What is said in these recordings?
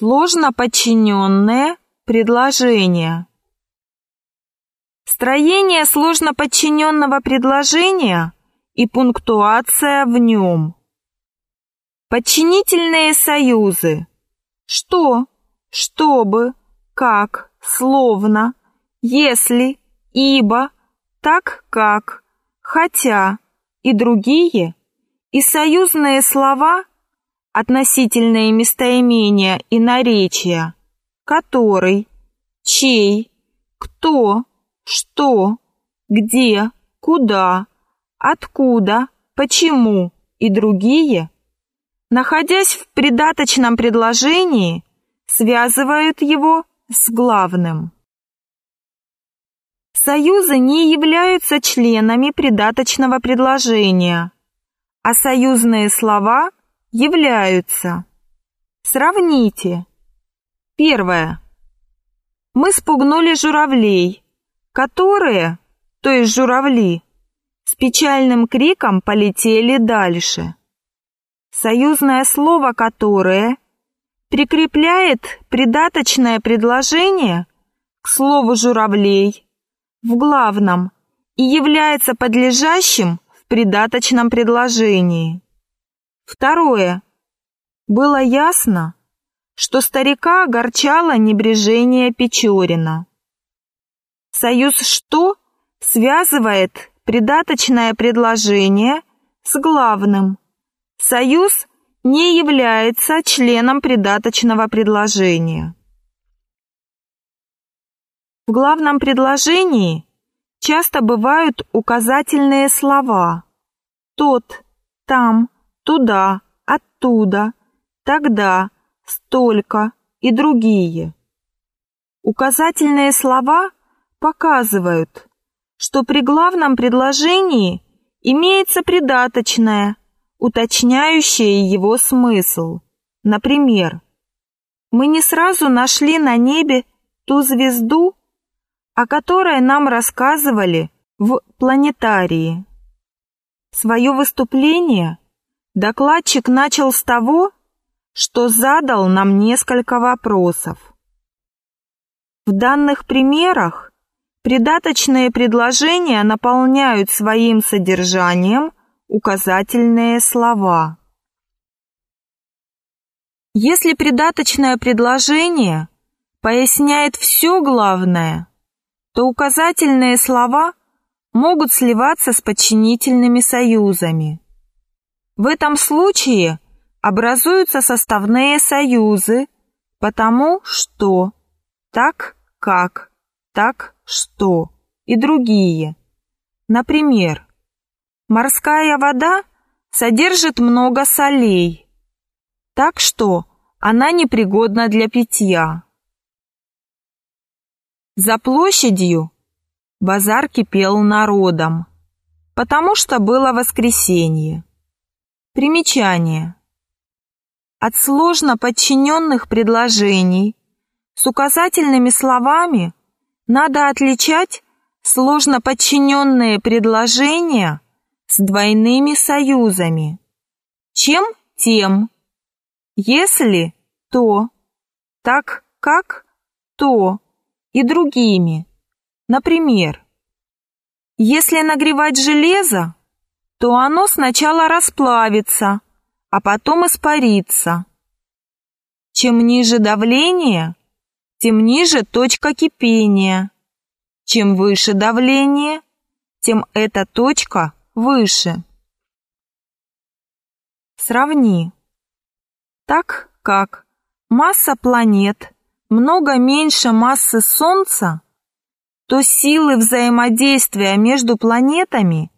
Сложно подчиненное предложение. Строение сложно подчиненного предложения и пунктуация в нем. Подчинительные союзы. Что, чтобы, как, словно, если, ибо, так как, хотя и другие, и союзные слова, относительные местоимения и наречия, который, чей, кто, что, где, куда, откуда, почему и другие, находясь в придаточном предложении, связывают его с главным. Союзы не являются членами придаточного предложения, а союзные слова являются. Сравните. Первое. Мы спугнули журавлей, которые, то есть журавли, с печальным криком полетели дальше. Союзное слово «которое» прикрепляет придаточное предложение к слову «журавлей» в главном и является подлежащим в придаточном предложении. Второе. Было ясно, что старика огорчало небрежение Печорина. Союз «что» связывает придаточное предложение с главным. Союз не является членом придаточного предложения. В главном предложении часто бывают указательные слова «тот», «там», «туда», «оттуда», «тогда», «столько» и другие. Указательные слова показывают, что при главном предложении имеется придаточное, уточняющее его смысл. Например, мы не сразу нашли на небе ту звезду, о которой нам рассказывали в планетарии. Свое выступление докладчик начал с того, что задал нам несколько вопросов. В данных примерах придаточные предложения наполняют своим содержанием указательные слова. Если придаточное предложение поясняет все главное, то указательные слова могут сливаться с подчинительными союзами. В этом случае образуются составные союзы, потому что, так как, так что и другие. Например, морская вода содержит много солей, так что она непригодна для питья. За площадью базар кипел народом, потому что было воскресенье. Примечание. От сложно подчиненных предложений с указательными словами надо отличать сложно подчиненные предложения с двойными союзами. Чем тем. Если то, так как то и другими. Например, если нагревать железо, то оно сначала расплавится, а потом испарится. Чем ниже давление, тем ниже точка кипения. Чем выше давление, тем эта точка выше. Сравни. Так как масса планет много меньше массы Солнца, то силы взаимодействия между планетами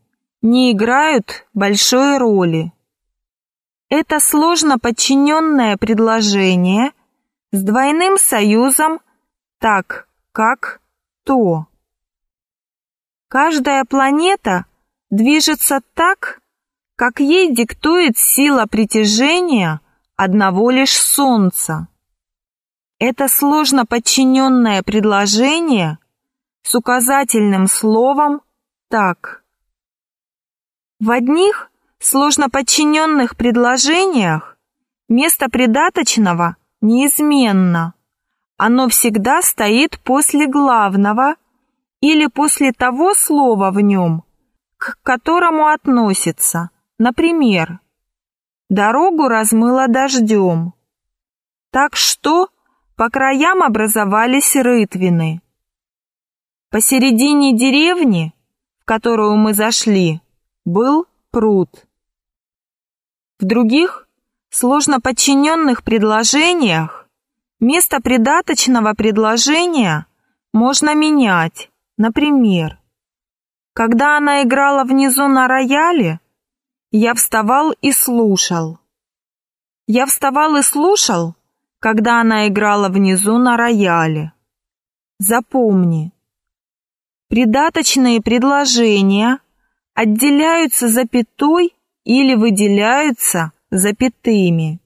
не играют большой роли. Это сложно подчиненное предложение с двойным союзом так, как то. Каждая планета движется так, как ей диктует сила притяжения одного лишь Солнца. Это сложно подчиненное предложение с указательным словом «так». В одних сложно подчиненных предложениях место придаточного неизменно. Оно всегда стоит после главного или после того слова в нем, к которому относится. Например, дорогу размыло дождем. Так что по краям образовались рытвины. Посередине деревни, в которую мы зашли, был пруд. В других, сложно подчиненных предложениях место придаточного предложения можно менять. Например, когда она играла внизу на рояле, я вставал и слушал. Я вставал и слушал, когда она играла внизу на рояле. Запомни, придаточные предложения отделяются запятой или выделяются запятыми.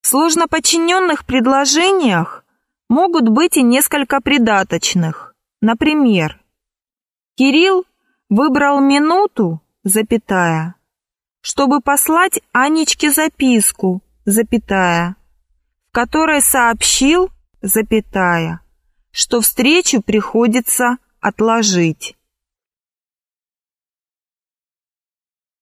В сложноподчиненных предложениях могут быть и несколько придаточных. Например, Кирилл выбрал минуту, запятая, чтобы послать Анечке записку, запятая, в которой сообщил, запятая, что встречу приходится отложить.